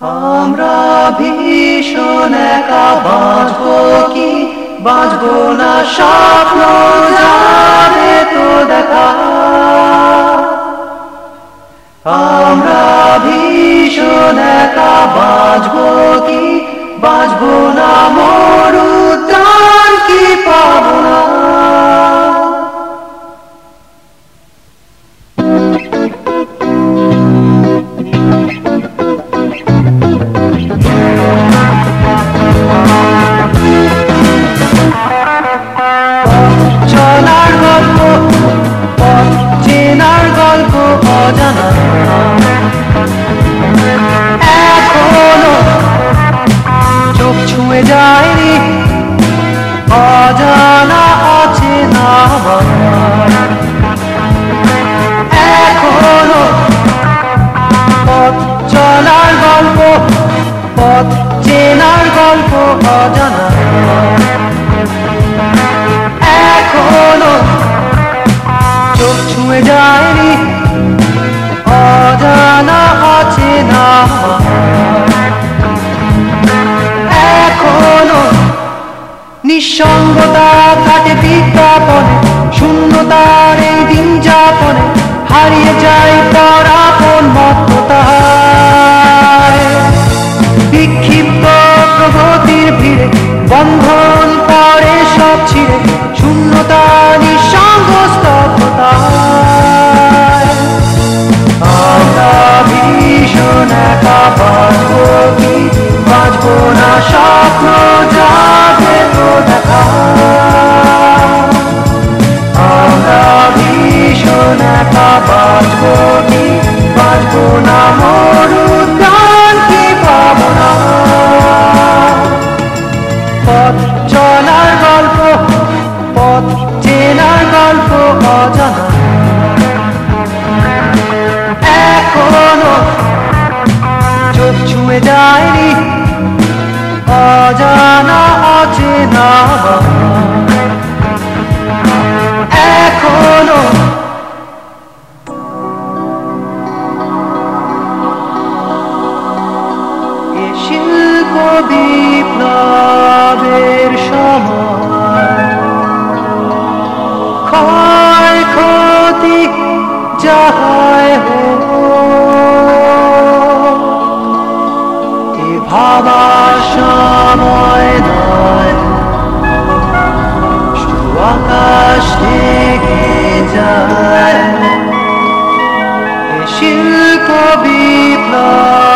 আমরা ভীষণ একা বাঁচব কি বাঁচব না স্বপ্ন এখনও চোখ ছুঁয়ে যায়নি অজানা আছে নিঃসঙ্গতা কাটে বিজ্ঞাপনে, শূন্যতার এই দিন যাপনে, হারিয়ে যায় তার আপন মত্ততায়। বিক্ষিপ্ত প্রগতির ভিড়ে বন্ধন তারে সব ছিঁড়ে, শূন্যতা নিঃসঙ্গ স্তব্ধতা trái đi. Allah.